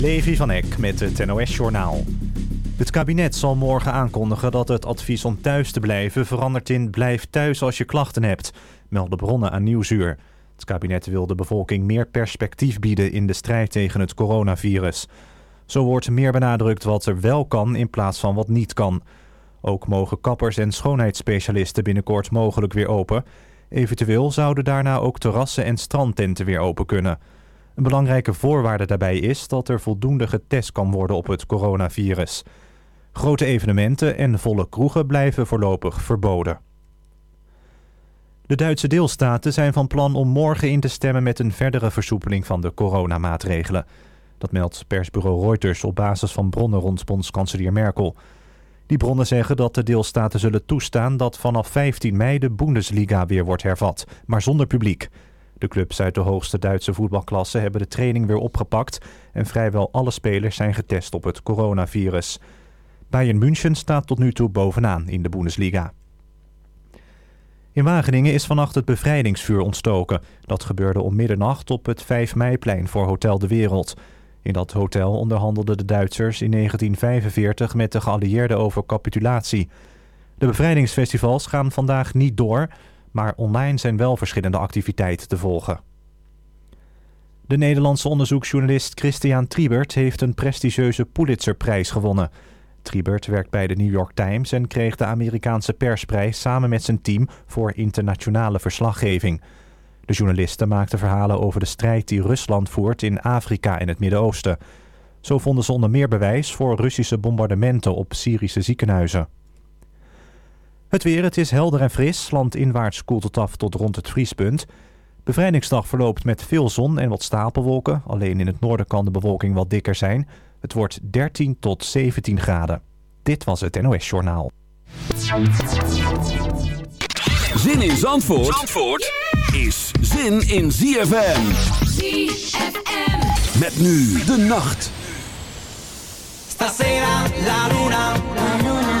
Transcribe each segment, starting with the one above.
Levi van Eck met het NOS-journaal. Het kabinet zal morgen aankondigen dat het advies om thuis te blijven verandert in blijf thuis als je klachten hebt, melden bronnen aan Nieuwsuur. Het kabinet wil de bevolking meer perspectief bieden in de strijd tegen het coronavirus. Zo wordt meer benadrukt wat er wel kan in plaats van wat niet kan. Ook mogen kappers en schoonheidsspecialisten binnenkort mogelijk weer open. Eventueel zouden daarna ook terrassen en strandtenten weer open kunnen. Een belangrijke voorwaarde daarbij is dat er voldoende getest kan worden op het coronavirus. Grote evenementen en volle kroegen blijven voorlopig verboden. De Duitse deelstaten zijn van plan om morgen in te stemmen met een verdere versoepeling van de coronamaatregelen. Dat meldt persbureau Reuters op basis van bronnen rond bondskanselier Merkel. Die bronnen zeggen dat de deelstaten zullen toestaan dat vanaf 15 mei de Bundesliga weer wordt hervat, maar zonder publiek. De clubs uit de hoogste Duitse voetbalklasse hebben de training weer opgepakt en vrijwel alle spelers zijn getest op het coronavirus. Bayern München staat tot nu toe bovenaan in de Bundesliga. In Wageningen is vannacht het bevrijdingsvuur ontstoken. Dat gebeurde om middernacht op het 5 meiplein voor Hotel de Wereld. In dat hotel onderhandelden de Duitsers in 1945 met de geallieerden over capitulatie. De bevrijdingsfestivals gaan vandaag niet door, maar online zijn wel verschillende activiteiten te volgen. De Nederlandse onderzoeksjournalist Christian Triebert heeft een prestigieuze Pulitzerprijs gewonnen. Triebert werkt bij de New York Times en kreeg de Amerikaanse persprijs samen met zijn team voor internationale verslaggeving. De journalisten maakten verhalen over de strijd die Rusland voert in Afrika en het Midden-Oosten. Zo vonden ze onder meer bewijs voor Russische bombardementen op Syrische ziekenhuizen. Het weer, het is helder en fris. Landinwaarts koelt het af tot rond het vriespunt. Bevrijdingsdag verloopt met veel zon en wat stapelwolken. Alleen in het noorden kan de bewolking wat dikker zijn. Het wordt 13 tot 17 graden. Dit was het NOS Journaal. Zin in Zandvoort, Zandvoort is zin in ZFM. ZFM. Met nu de nacht. Stasera la luna, la luna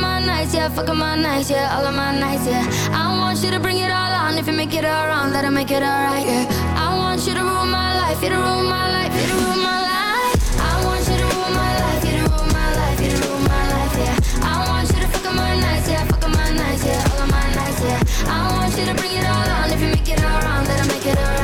my nights, yeah, fuckin' my nights, yeah, all of my nights, yeah. I want you to bring it all on. If you make it all wrong, let it make it alright, yeah. I want you to rule my life, you to rule my life, you to rule my life. I want you to rule my life, you to rule my life, you to rule my life, yeah. I want you to my nights, yeah, my nights, yeah, all of my nights, yeah. I want you to bring it all on. If you make it all wrong, let make it alright.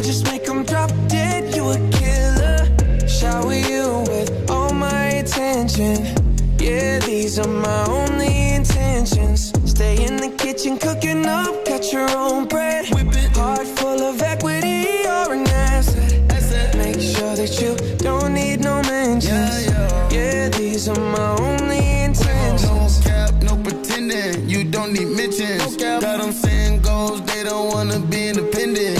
Gorgeous, make 'em drop dead, you a killer. Shower you with all my attention. Yeah, these are my only intentions. Stay in the kitchen, cooking up, cut your own bread. Heart full of equity, you're an asset. Make sure that you don't need no mentions. Yeah, these are my only intentions. No cap, no pretending. You don't need mentions. Got them saying goals, they don't wanna be independent.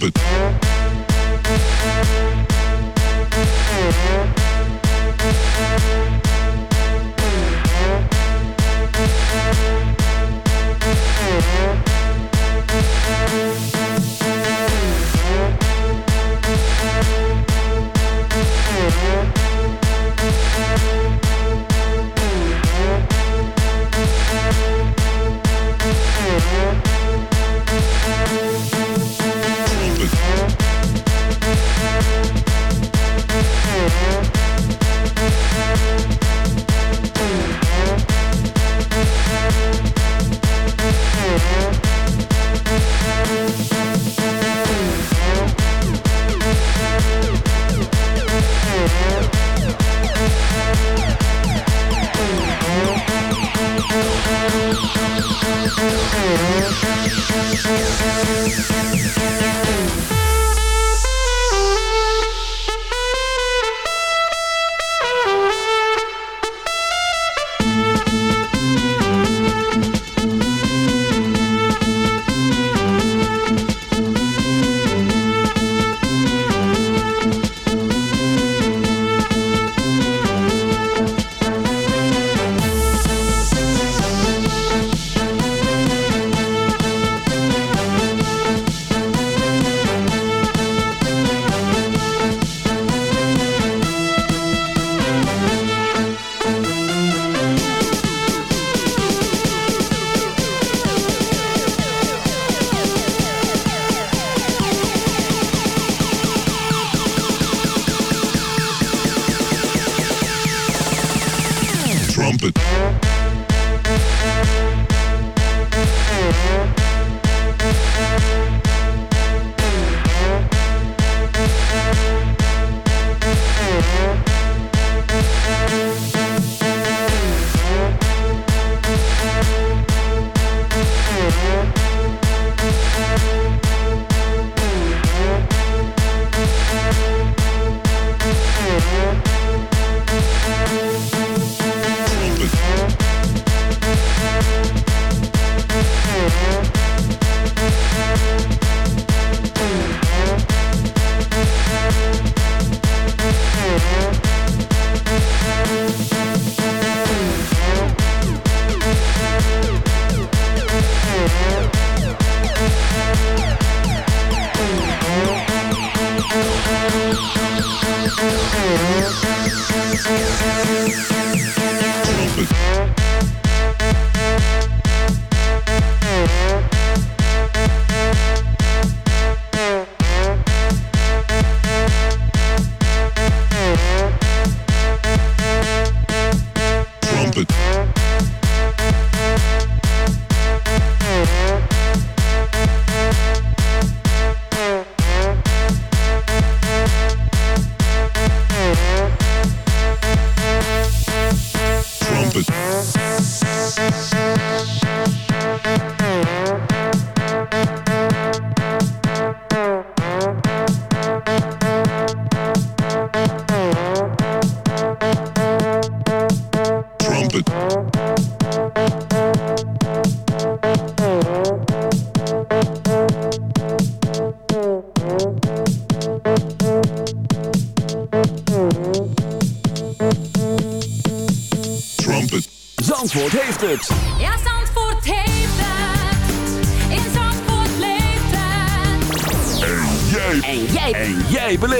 Trumpet.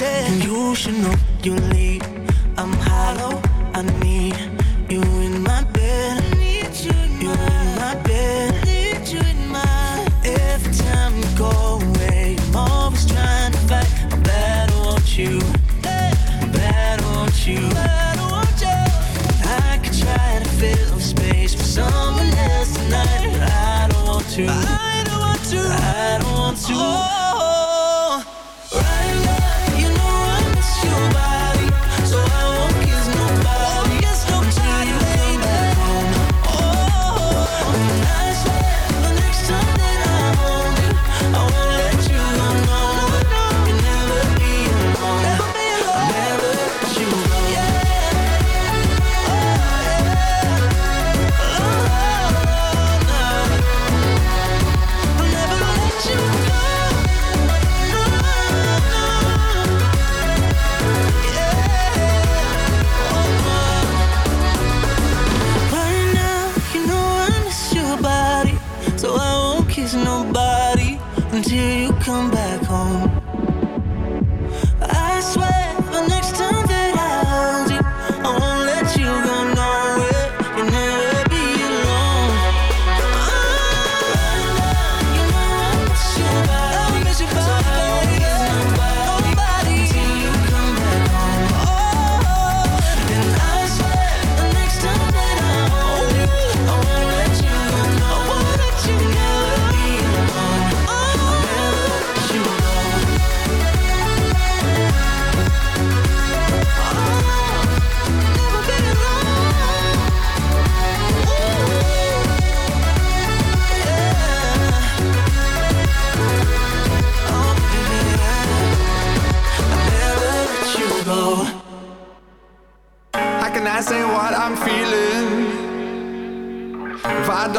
said you should know you leave. I'm hollow.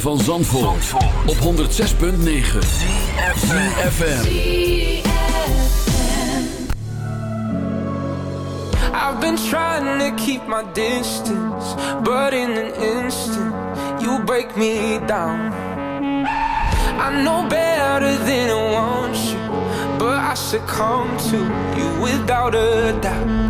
Van Zandvoort, op 106.9 ZFM I've been trying to keep my distance, but in an instant, you break me down. I know better than I want you, but I succumb to you without a doubt.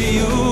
you.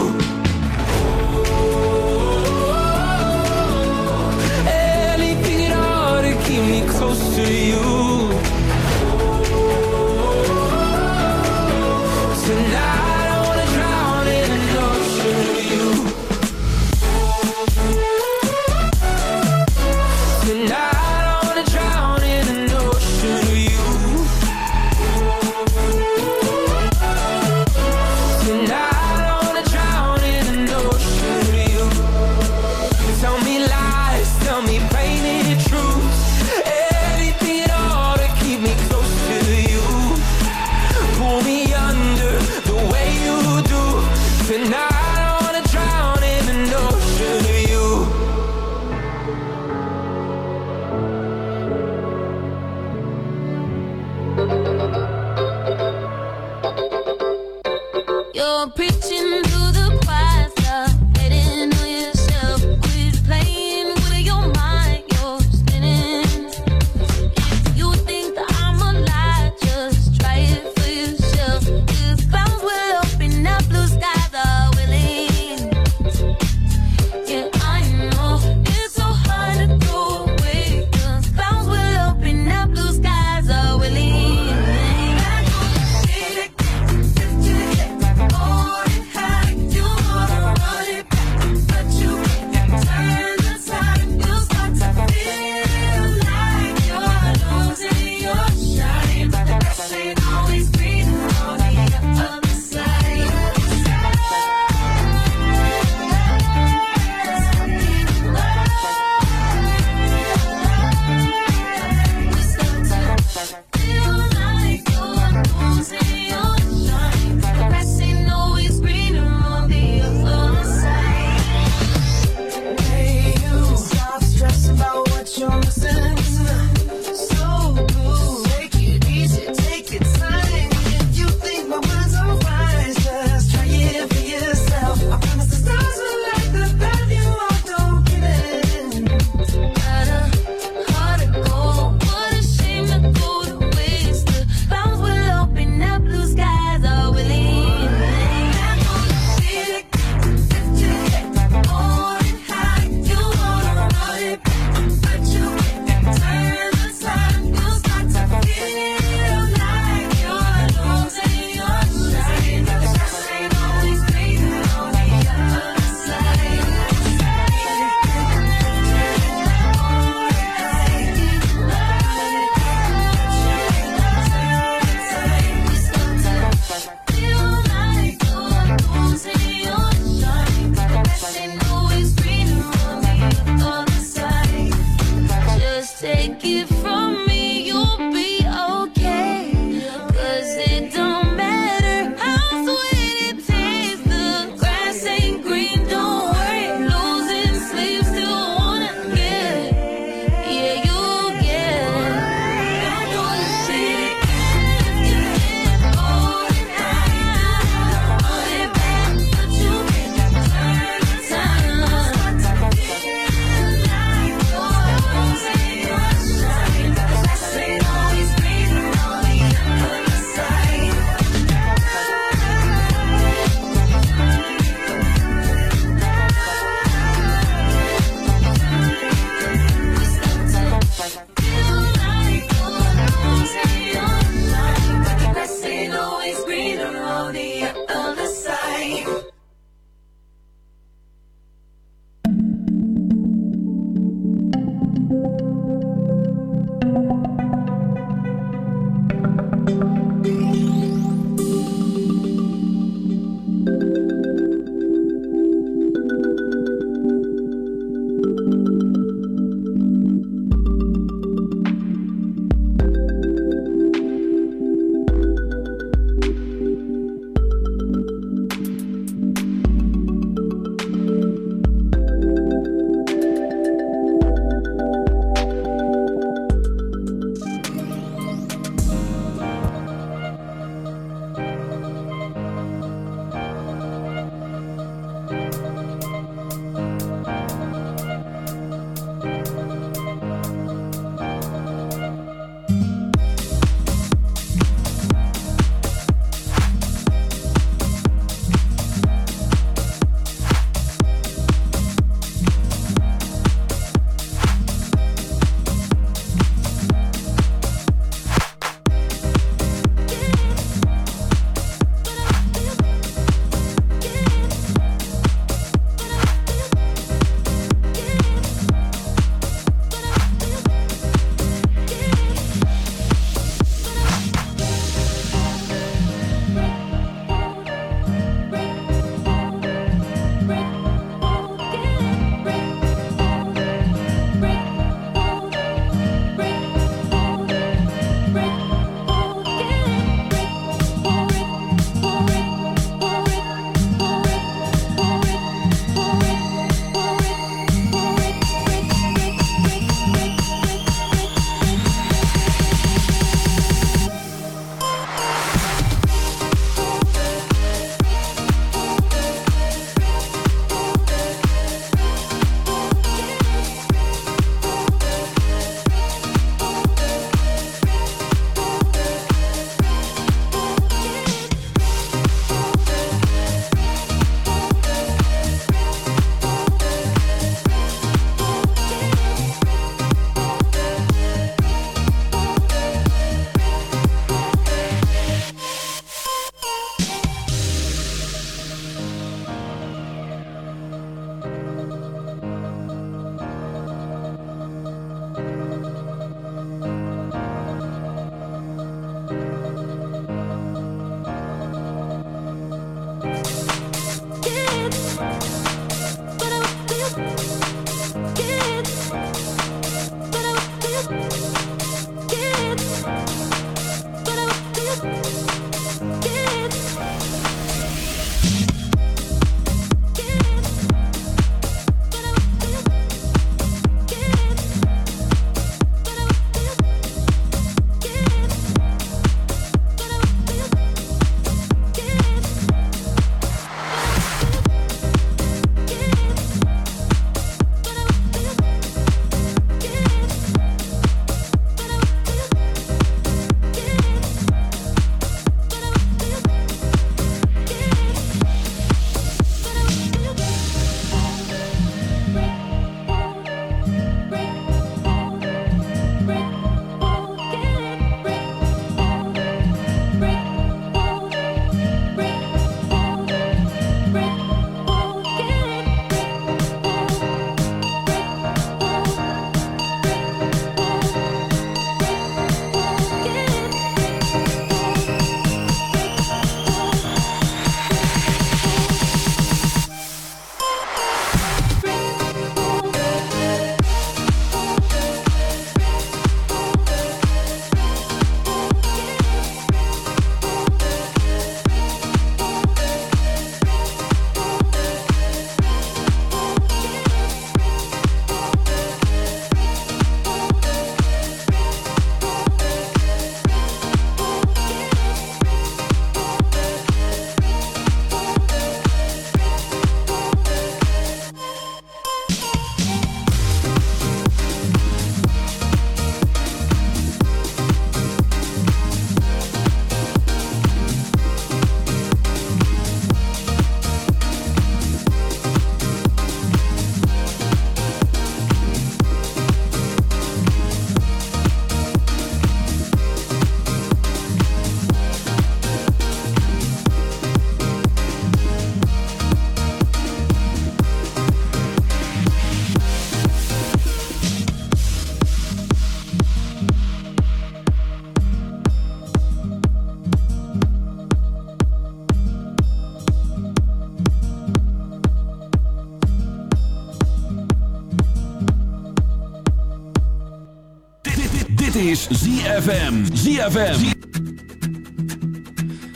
is ZFM. ZFM.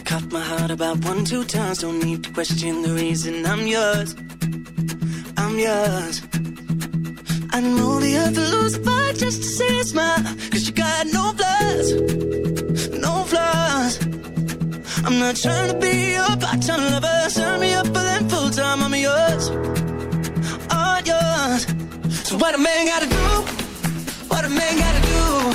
Cut my heart about one, two times. Don't need to question the reason I'm yours. I'm yours. I know the other lose a fight just to see a smile. Cause you got no flaws. No flaws. I'm not trying to be your part-time lover. Sign me up for them full-time. I'm yours. All yours. So what a man gotta do? What a man gotta do?